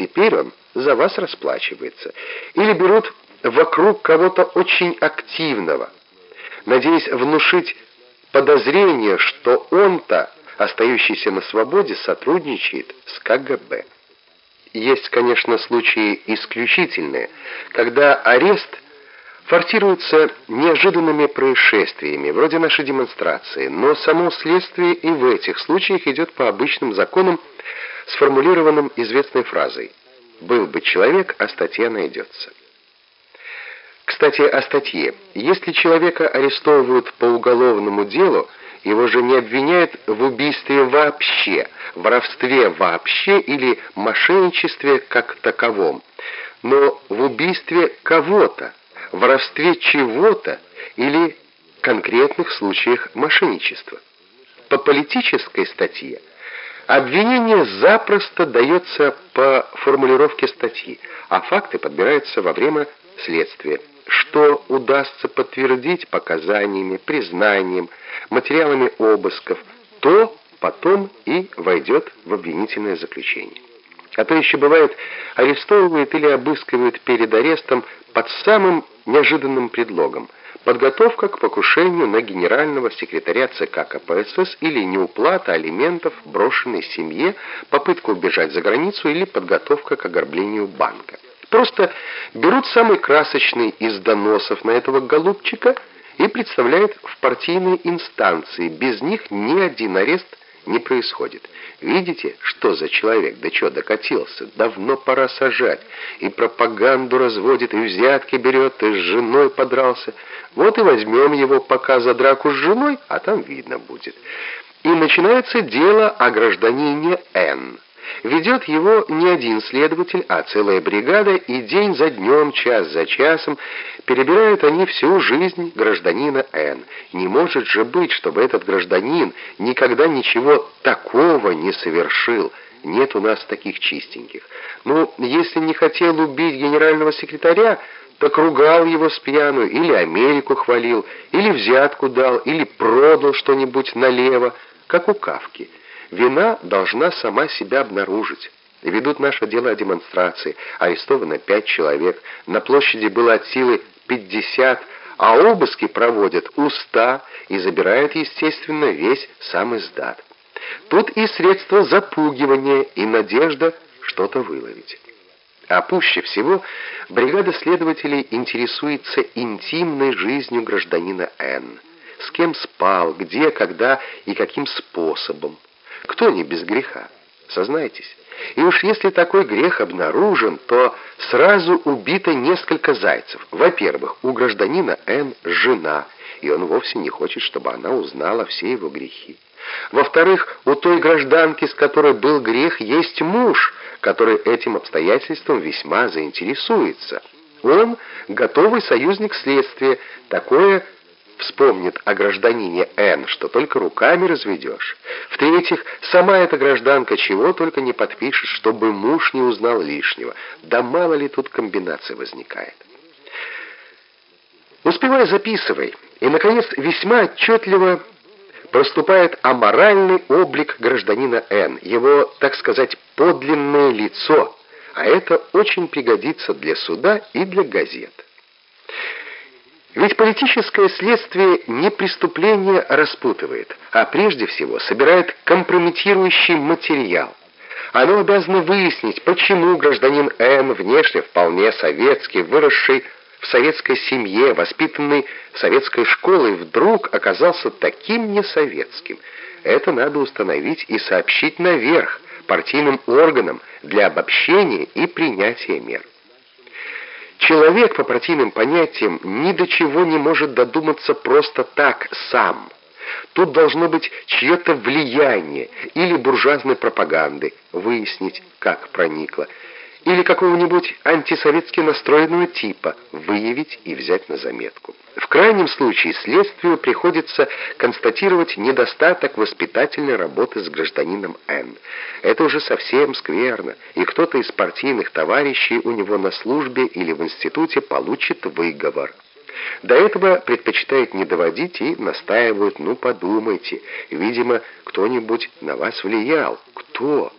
теперь он за вас расплачивается. Или берут вокруг кого-то очень активного, надеясь внушить подозрение, что он-то, остающийся на свободе, сотрудничает с КГБ. Есть, конечно, случаи исключительные, когда арест форсируется неожиданными происшествиями, вроде нашей демонстрации, но само следствие и в этих случаях идет по обычным законам, сформулированным известной фразой «Был бы человек, а статья найдется». Кстати, о статье. Если человека арестовывают по уголовному делу, его же не обвиняют в убийстве вообще, воровстве вообще или мошенничестве как таковом, но в убийстве кого-то, воровстве чего-то или конкретных случаях мошенничества. По политической статье обвинение запросто дается по формулировке статьи, а факты подбираются во время следствия что удастся подтвердить показаниями, признанием, материалами обысков, то потом и войдет в обвинительное заключение. А то еще бывает, арестовывают или обыскивают перед арестом под самым неожиданным предлогом – подготовка к покушению на генерального секретаря ЦК КПСС или неуплата алиментов брошенной семье, попытка убежать за границу или подготовка к ограблению банка. Просто берут самый красочный из доносов на этого голубчика и представляют в партийной инстанции. Без них ни один арест не происходит. Видите, что за человек, да что докатился? Давно пора сажать. И пропаганду разводит, и взятки берет, и с женой подрался. Вот и возьмем его пока за драку с женой, а там видно будет. И начинается дело о гражданине Н. Ведет его не один следователь, а целая бригада, и день за днем, час за часом перебирают они всю жизнь гражданина Н. Не может же быть, чтобы этот гражданин никогда ничего такого не совершил. Нет у нас таких чистеньких. Ну, если не хотел убить генерального секретаря, так ругал его с пьяну, или Америку хвалил, или взятку дал, или продал что-нибудь налево, как у Кавки. Вина должна сама себя обнаружить. Ведут наше дело о демонстрации. Арестовано пять человек. На площади было от силы 50, а обыски проводят у 100 и забирают, естественно, весь сам издат. Тут и средства запугивания, и надежда что-то выловить. А пуще всего бригада следователей интересуется интимной жизнью гражданина Н. С кем спал, где, когда и каким способом. Кто не без греха? Сознайтесь. И уж если такой грех обнаружен, то сразу убито несколько зайцев. Во-первых, у гражданина Н жена, и он вовсе не хочет, чтобы она узнала все его грехи. Во-вторых, у той гражданки, с которой был грех, есть муж, который этим обстоятельством весьма заинтересуется. Он готовый союзник следствия, такое вспомнит о гражданине Н, что только руками разведешь. В-третьих, сама эта гражданка чего только не подпишет, чтобы муж не узнал лишнего. Да мало ли тут комбинаций возникает. Успевай, записывай. И, наконец, весьма отчетливо проступает аморальный облик гражданина Н, его, так сказать, подлинное лицо, а это очень пригодится для суда и для газет. Ведь политическое следствие не преступление распутывает, а прежде всего собирает компрометирующий материал. Оно обязано выяснить, почему гражданин Н, внешне вполне советский, выросший в советской семье, воспитанный советской школой, вдруг оказался таким несоветским. Это надо установить и сообщить наверх, партийным органам, для обобщения и принятия мер. Человек, по партийным понятиям, ни до чего не может додуматься просто так, сам. Тут должно быть чье-то влияние или буржуазной пропаганды, выяснить, как проникло, или какого-нибудь антисоветски настроенного типа, выявить и взять на заметку. В крайнем случае следствию приходится констатировать недостаток воспитательной работы с гражданином Н. Это уже совсем скверно, и кто-то из партийных товарищей у него на службе или в институте получит выговор. До этого предпочитают не доводить и настаивают, ну подумайте, видимо, кто-нибудь на вас влиял. Кто?